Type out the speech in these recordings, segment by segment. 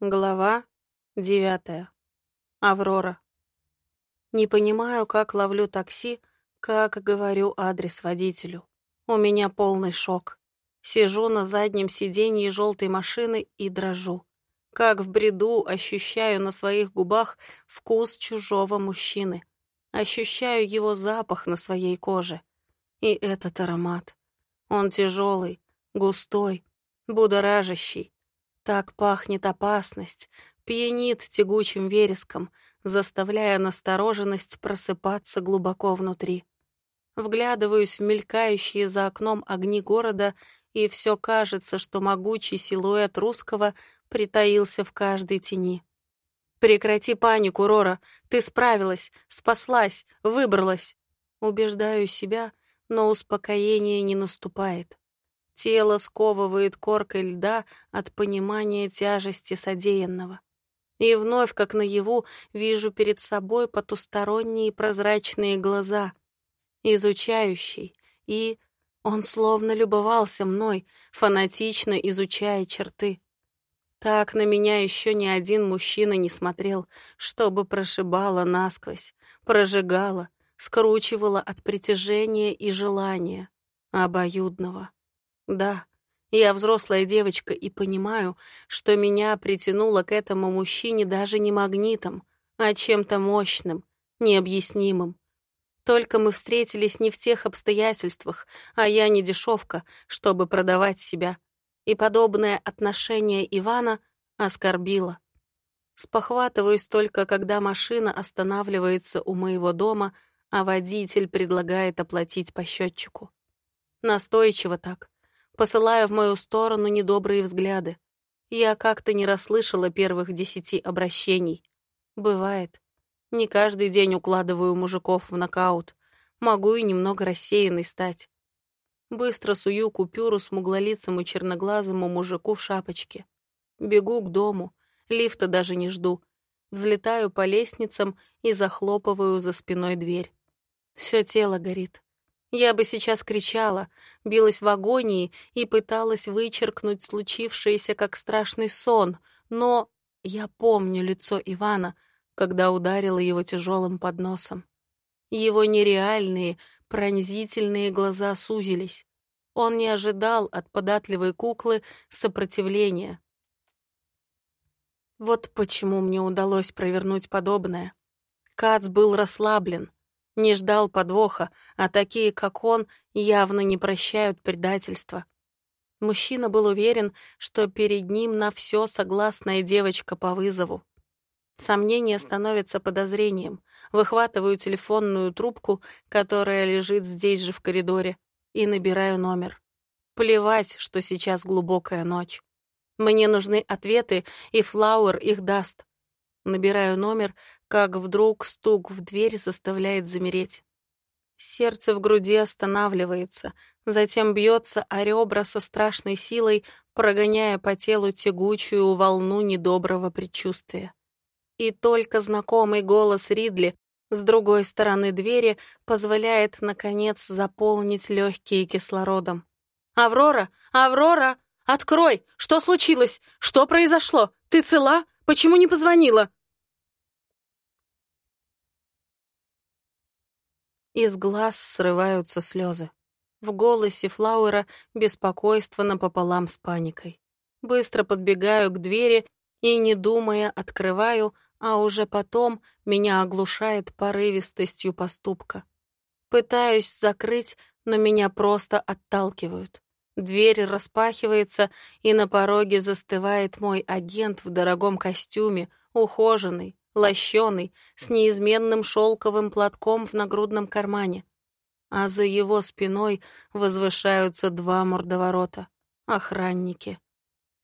Глава девятая. Аврора. Не понимаю, как ловлю такси, как говорю адрес водителю. У меня полный шок. Сижу на заднем сиденье желтой машины и дрожу. Как в бреду ощущаю на своих губах вкус чужого мужчины. Ощущаю его запах на своей коже. И этот аромат. Он тяжелый, густой, будоражащий. Так пахнет опасность, пьянит тягучим вереском, заставляя настороженность просыпаться глубоко внутри. Вглядываюсь в мелькающие за окном огни города, и все кажется, что могучий силуэт русского притаился в каждой тени. «Прекрати панику, Рора! Ты справилась, спаслась, выбралась!» Убеждаю себя, но успокоение не наступает. Тело сковывает коркой льда от понимания тяжести содеянного. И вновь, как наяву, вижу перед собой потусторонние прозрачные глаза, изучающий, и он словно любовался мной, фанатично изучая черты. Так на меня еще ни один мужчина не смотрел, чтобы прошибало насквозь, прожигало, скручивало от притяжения и желания обоюдного. Да, я взрослая девочка и понимаю, что меня притянуло к этому мужчине даже не магнитом, а чем-то мощным, необъяснимым. Только мы встретились не в тех обстоятельствах, а я не дешевка, чтобы продавать себя. И подобное отношение Ивана оскорбило. Спохватываюсь только, когда машина останавливается у моего дома, а водитель предлагает оплатить по счетчику. Настойчиво так, посылая в мою сторону недобрые взгляды. Я как-то не расслышала первых десяти обращений. Бывает. Не каждый день укладываю мужиков в нокаут. Могу и немного рассеянной стать. Быстро сую купюру смуглолицому черноглазому мужику в шапочке. Бегу к дому, лифта даже не жду. Взлетаю по лестницам и захлопываю за спиной дверь. Все тело горит. Я бы сейчас кричала, билась в агонии и пыталась вычеркнуть случившееся как страшный сон, но я помню лицо Ивана, когда ударила его тяжелым подносом. Его нереальные, пронзительные глаза сузились. Он не ожидал от податливой куклы сопротивления. Вот почему мне удалось провернуть подобное. Кац был расслаблен — не ждал подвоха, а такие, как он, явно не прощают предательства. Мужчина был уверен, что перед ним на все согласная девочка по вызову. Сомнение становится подозрением. Выхватываю телефонную трубку, которая лежит здесь же в коридоре, и набираю номер. Плевать, что сейчас глубокая ночь. Мне нужны ответы, и Флауэр их даст. Набираю номер, как вдруг стук в дверь заставляет замереть. Сердце в груди останавливается, затем бьется о ребра со страшной силой, прогоняя по телу тягучую волну недоброго предчувствия. И только знакомый голос Ридли с другой стороны двери позволяет, наконец, заполнить легкие кислородом. «Аврора! Аврора! Открой! Что случилось? Что произошло? Ты цела? Почему не позвонила?» Из глаз срываются слезы. В голосе Флауэра беспокойство напополам с паникой. Быстро подбегаю к двери и, не думая, открываю, а уже потом меня оглушает порывистостью поступка. Пытаюсь закрыть, но меня просто отталкивают. Дверь распахивается, и на пороге застывает мой агент в дорогом костюме, ухоженный, лощеный, с неизменным шелковым платком в нагрудном кармане. А за его спиной возвышаются два мордоворота — охранники.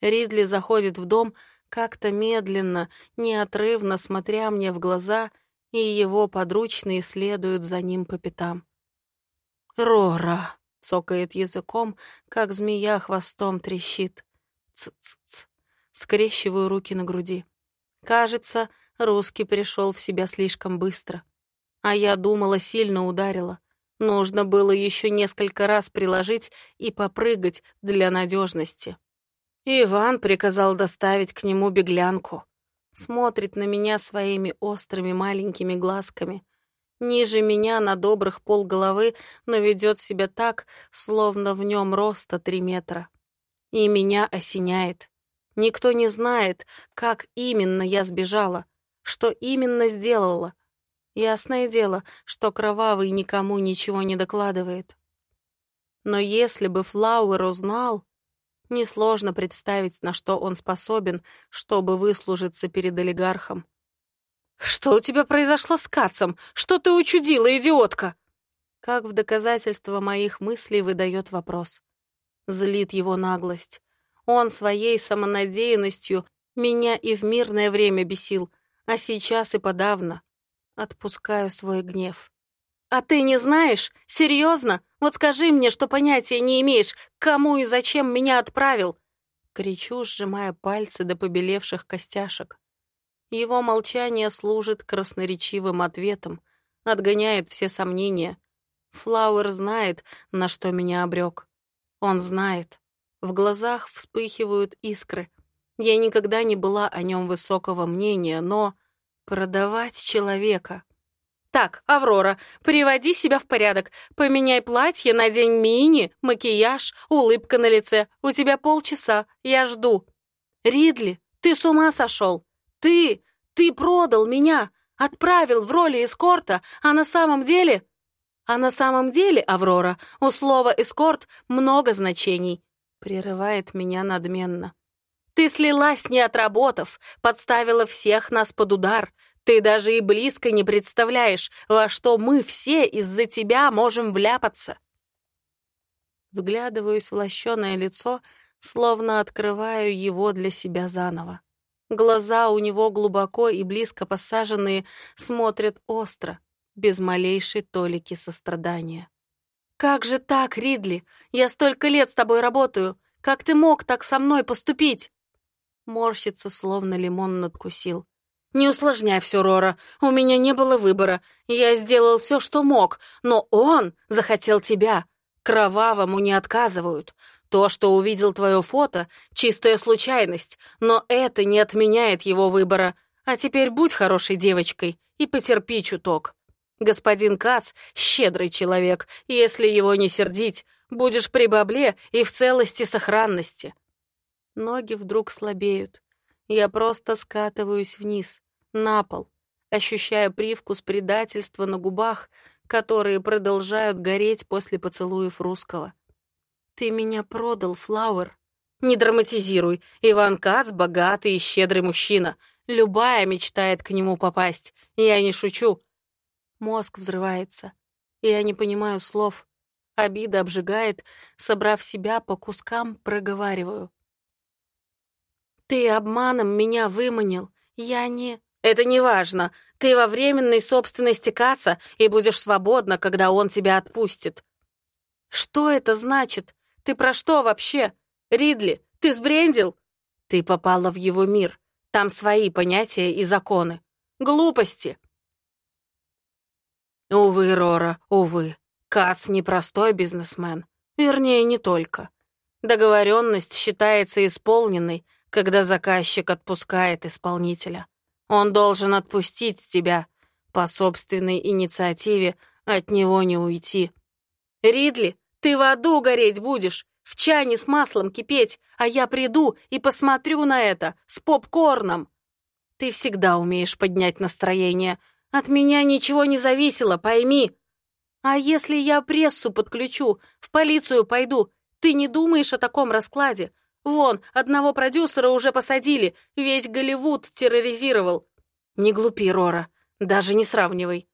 Ридли заходит в дом как-то медленно, неотрывно смотря мне в глаза, и его подручные следуют за ним по пятам. «Рора!» — цокает языком, как змея хвостом трещит. «Ц-ц-ц!» Скрещиваю руки на груди. Кажется, русский пришел в себя слишком быстро. А я думала, сильно ударила. Нужно было еще несколько раз приложить и попрыгать для надежности. Иван приказал доставить к нему беглянку. Смотрит на меня своими острыми маленькими глазками. Ниже меня на добрых полголовы, но ведет себя так, словно в нем роста три метра. И меня осеняет. Никто не знает, как именно я сбежала, что именно сделала. Ясное дело, что Кровавый никому ничего не докладывает. Но если бы Флауэр узнал, несложно представить, на что он способен, чтобы выслужиться перед олигархом. «Что у тебя произошло с Кацом? Что ты учудила, идиотка?» Как в доказательство моих мыслей выдает вопрос. Злит его наглость. Он своей самонадеянностью меня и в мирное время бесил, а сейчас и подавно. Отпускаю свой гнев. «А ты не знаешь? Серьезно? Вот скажи мне, что понятия не имеешь, кому и зачем меня отправил!» Кричу, сжимая пальцы до побелевших костяшек. Его молчание служит красноречивым ответом, отгоняет все сомнения. Флауэр знает, на что меня обрек. Он знает. В глазах вспыхивают искры. Я никогда не была о нем высокого мнения, но продавать человека «Так, Аврора, приводи себя в порядок. Поменяй платье, надень мини, макияж, улыбка на лице. У тебя полчаса, я жду». «Ридли, ты с ума сошел? Ты, ты продал меня, отправил в роли эскорта, а на самом деле...» «А на самом деле, Аврора, у слова «эскорт» много значений», — прерывает меня надменно. «Ты слилась, не отработав, подставила всех нас под удар, ты даже и близко не представляешь, во что мы все из-за тебя можем вляпаться. Вглядываюсь в лощеное лицо, словно открываю его для себя заново. Глаза у него глубоко и близко посаженные, смотрят остро, без малейшей толики сострадания. «Как же так, Ридли? Я столько лет с тобой работаю. Как ты мог так со мной поступить?» Морщится, словно лимон надкусил. «Не усложняй все, Рора. У меня не было выбора. Я сделал все, что мог, но он захотел тебя. Кровавому не отказывают. То, что увидел твое фото, — чистая случайность, но это не отменяет его выбора. А теперь будь хорошей девочкой и потерпи чуток. Господин Кац — щедрый человек, если его не сердить, будешь при бабле и в целости сохранности». Ноги вдруг слабеют. Я просто скатываюсь вниз на пол, ощущая привкус предательства на губах, которые продолжают гореть после поцелуев русского. «Ты меня продал, Флауэр». «Не драматизируй. Иван Кац — богатый и щедрый мужчина. Любая мечтает к нему попасть. Я не шучу». Мозг взрывается. Я не понимаю слов. Обида обжигает. Собрав себя по кускам, проговариваю. «Ты обманом меня выманил. Я не...» Это не важно. Ты во временной собственности Каца и будешь свободна, когда он тебя отпустит. Что это значит? Ты про что вообще? Ридли, ты сбрендил? Ты попала в его мир. Там свои понятия и законы. Глупости. Увы, Рора, увы. Кац непростой бизнесмен. Вернее, не только. Договоренность считается исполненной, когда заказчик отпускает исполнителя. Он должен отпустить тебя. По собственной инициативе от него не уйти. Ридли, ты в аду гореть будешь, в чане с маслом кипеть, а я приду и посмотрю на это с попкорном. Ты всегда умеешь поднять настроение. От меня ничего не зависело, пойми. А если я прессу подключу, в полицию пойду, ты не думаешь о таком раскладе? Вон, одного продюсера уже посадили, весь Голливуд терроризировал. Не глупи, Рора, даже не сравнивай.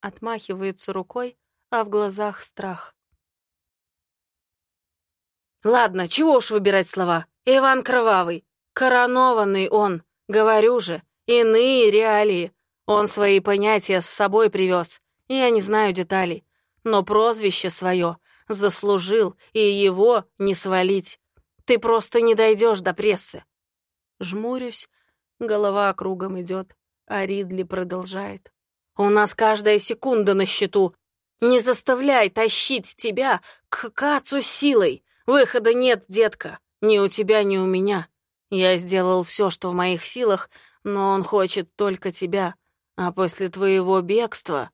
Отмахивается рукой, а в глазах страх. Ладно, чего уж выбирать слова. Иван Кровавый. Коронованный он, говорю же. Иные реалии. Он свои понятия с собой привез. Я не знаю деталей. Но прозвище свое заслужил, и его не свалить. Ты просто не дойдешь до прессы. Жмурюсь, голова кругом идет, а Ридли продолжает. У нас каждая секунда на счету. Не заставляй тащить тебя к Кацу силой. Выхода нет, детка. Ни у тебя, ни у меня. Я сделал все, что в моих силах, но он хочет только тебя. А после твоего бегства...»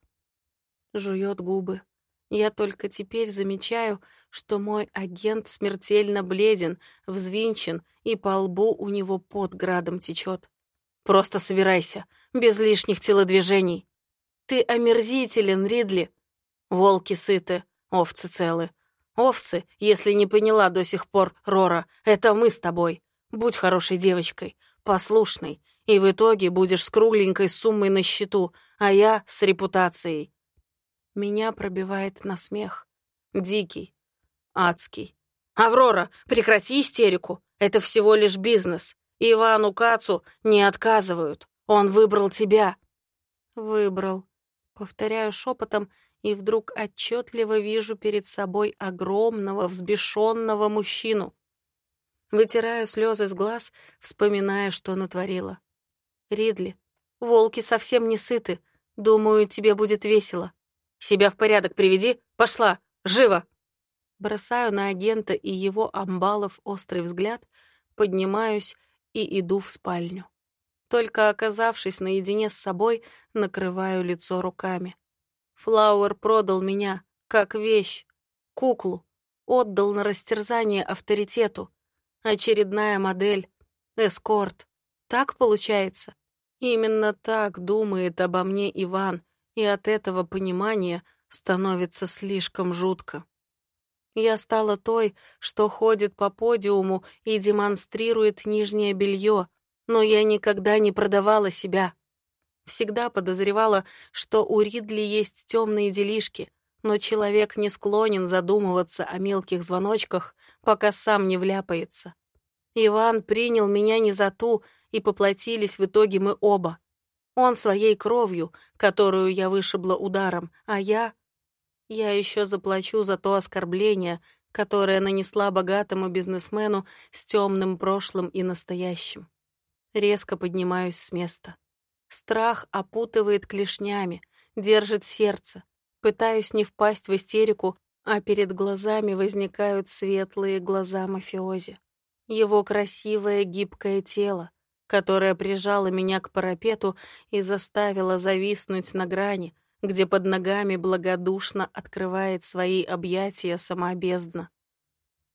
Жует губы. Я только теперь замечаю, что мой агент смертельно бледен, взвинчен, и по лбу у него под градом течет. Просто собирайся, без лишних телодвижений. Ты омерзителен, Ридли. Волки сыты, овцы целы. Овцы, если не поняла до сих пор, Рора, это мы с тобой. Будь хорошей девочкой, послушной, и в итоге будешь с кругленькой суммой на счету, а я с репутацией. Меня пробивает на смех. Дикий, адский. «Аврора, прекрати истерику. Это всего лишь бизнес. Ивану Кацу не отказывают. Он выбрал тебя». «Выбрал». Повторяю шепотом, и вдруг отчетливо вижу перед собой огромного, взбешенного мужчину. Вытираю слезы с глаз, вспоминая, что натворила. «Ридли, волки совсем не сыты. Думаю, тебе будет весело. Себя в порядок приведи. Пошла. Живо!» Бросаю на агента и его амбалов острый взгляд, поднимаюсь и иду в спальню. Только оказавшись наедине с собой, накрываю лицо руками. Флауэр продал меня, как вещь, куклу, отдал на растерзание авторитету. Очередная модель, эскорт. Так получается? Именно так думает обо мне Иван, и от этого понимания становится слишком жутко. Я стала той, что ходит по подиуму и демонстрирует нижнее белье, но я никогда не продавала себя. Всегда подозревала, что у Ридли есть темные делишки, но человек не склонен задумываться о мелких звоночках, пока сам не вляпается. Иван принял меня не за ту, и поплатились в итоге мы оба. Он своей кровью, которую я вышибла ударом, а я... Я еще заплачу за то оскорбление, которое нанесла богатому бизнесмену с темным прошлым и настоящим. Резко поднимаюсь с места. Страх опутывает клешнями, держит сердце. Пытаюсь не впасть в истерику, а перед глазами возникают светлые глаза мафиози. Его красивое гибкое тело, которая прижала меня к парапету и заставила зависнуть на грани, где под ногами благодушно открывает свои объятия сама.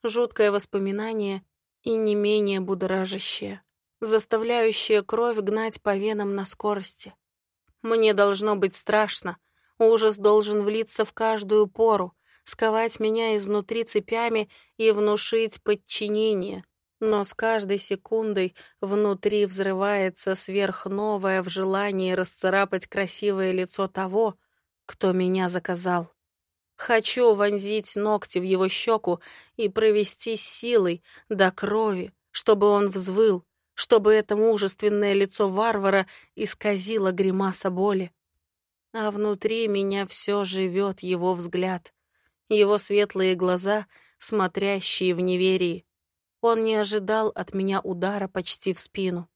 Жуткое воспоминание и не менее будоражащее, заставляющее кровь гнать по венам на скорости. Мне должно быть страшно, ужас должен влиться в каждую пору, сковать меня изнутри цепями и внушить подчинение — но с каждой секундой внутри взрывается сверхновое в желании расцарапать красивое лицо того, кто меня заказал. Хочу вонзить ногти в его щеку и провести силой до крови, чтобы он взвыл, чтобы это мужественное лицо варвара исказило гримаса боли. А внутри меня все живет его взгляд, его светлые глаза, смотрящие в неверии. Он не ожидал от меня удара почти в спину.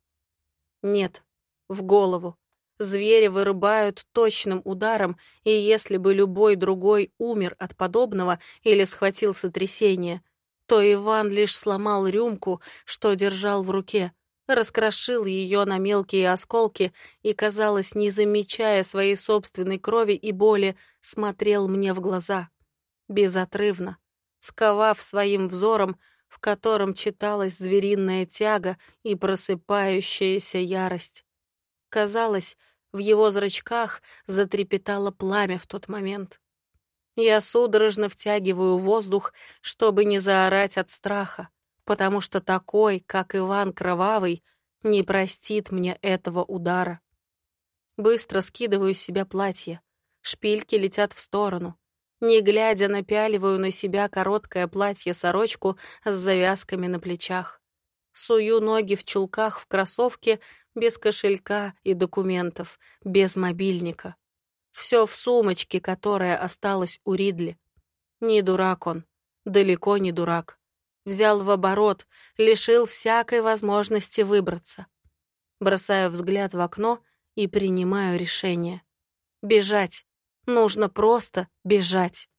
Нет, в голову. Звери вырубают точным ударом, и если бы любой другой умер от подобного или схватил сотрясение, то Иван лишь сломал рюмку, что держал в руке, раскрошил ее на мелкие осколки и, казалось, не замечая своей собственной крови и боли, смотрел мне в глаза. Безотрывно, сковав своим взором, в котором читалась звериная тяга и просыпающаяся ярость. Казалось, в его зрачках затрепетало пламя в тот момент. Я судорожно втягиваю воздух, чтобы не заорать от страха, потому что такой, как Иван Кровавый, не простит мне этого удара. Быстро скидываю с себя платье. Шпильки летят в сторону. Не глядя, напяливаю на себя короткое платье-сорочку с завязками на плечах. Сую ноги в чулках в кроссовке, без кошелька и документов, без мобильника. Все в сумочке, которая осталась у Ридли. Не дурак он, далеко не дурак. Взял в оборот, лишил всякой возможности выбраться. Бросаю взгляд в окно и принимаю решение. Бежать. Нужно просто бежать.